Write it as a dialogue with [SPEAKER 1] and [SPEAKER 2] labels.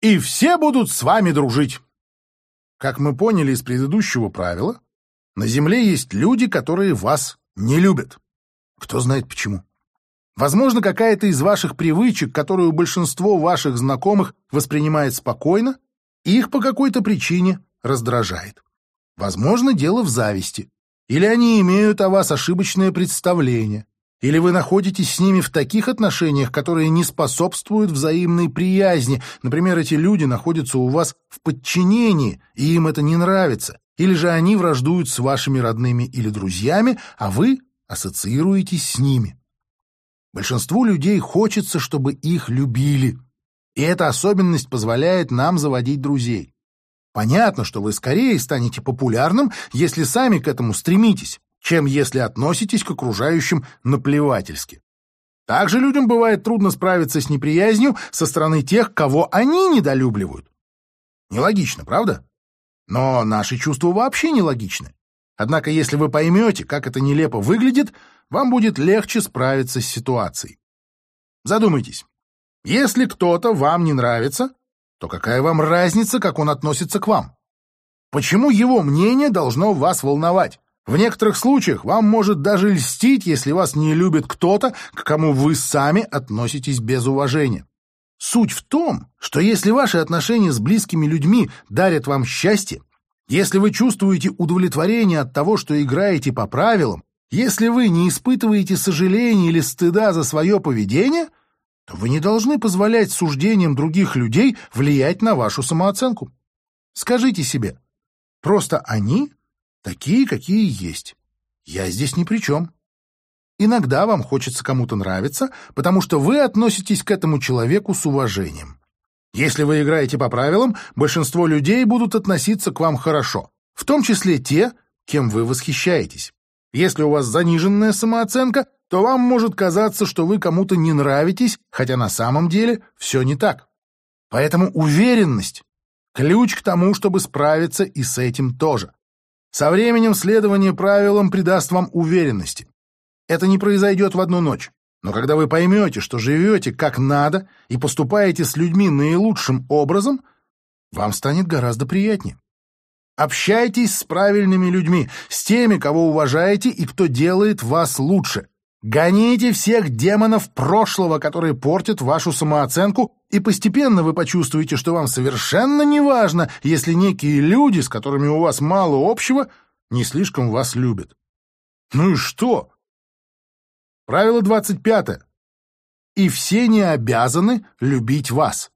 [SPEAKER 1] и все будут с вами дружить. Как мы поняли из предыдущего правила, на Земле есть люди, которые вас не любят. Кто знает почему. Возможно, какая-то из ваших привычек, которую большинство ваших знакомых воспринимает спокойно, их по какой-то причине раздражает. Возможно, дело в зависти. Или они имеют о вас ошибочное представление. Или вы находитесь с ними в таких отношениях, которые не способствуют взаимной приязни. Например, эти люди находятся у вас в подчинении, и им это не нравится. Или же они враждуют с вашими родными или друзьями, а вы ассоциируетесь с ними. Большинству людей хочется, чтобы их любили. И эта особенность позволяет нам заводить друзей. Понятно, что вы скорее станете популярным, если сами к этому стремитесь чем если относитесь к окружающим наплевательски. Также людям бывает трудно справиться с неприязнью со стороны тех, кого они недолюбливают. Нелогично, правда? Но наши чувства вообще нелогичны. Однако, если вы поймете, как это нелепо выглядит, вам будет легче справиться с ситуацией. Задумайтесь. Если кто-то вам не нравится, то какая вам разница, как он относится к вам? Почему его мнение должно вас волновать? В некоторых случаях вам может даже льстить, если вас не любит кто-то, к кому вы сами относитесь без уважения. Суть в том, что если ваши отношения с близкими людьми дарят вам счастье, если вы чувствуете удовлетворение от того, что играете по правилам, если вы не испытываете сожаления или стыда за свое поведение, то вы не должны позволять суждениям других людей влиять на вашу самооценку. Скажите себе, просто они такие, какие есть. Я здесь ни при чем. Иногда вам хочется кому-то нравиться, потому что вы относитесь к этому человеку с уважением. Если вы играете по правилам, большинство людей будут относиться к вам хорошо, в том числе те, кем вы восхищаетесь. Если у вас заниженная самооценка, то вам может казаться, что вы кому-то не нравитесь, хотя на самом деле все не так. Поэтому уверенность – ключ к тому, чтобы справиться и с этим тоже. Со временем следование правилам придаст вам уверенности. Это не произойдет в одну ночь. Но когда вы поймете, что живете как надо и поступаете с людьми наилучшим образом, вам станет гораздо приятнее. Общайтесь с правильными людьми, с теми, кого уважаете и кто делает вас лучше. Гоните всех демонов прошлого, которые портят вашу самооценку, и постепенно вы почувствуете, что вам совершенно не важно, если некие люди, с которыми у вас мало общего, не слишком вас любят. Ну и что? Правило 25. И все не обязаны любить вас.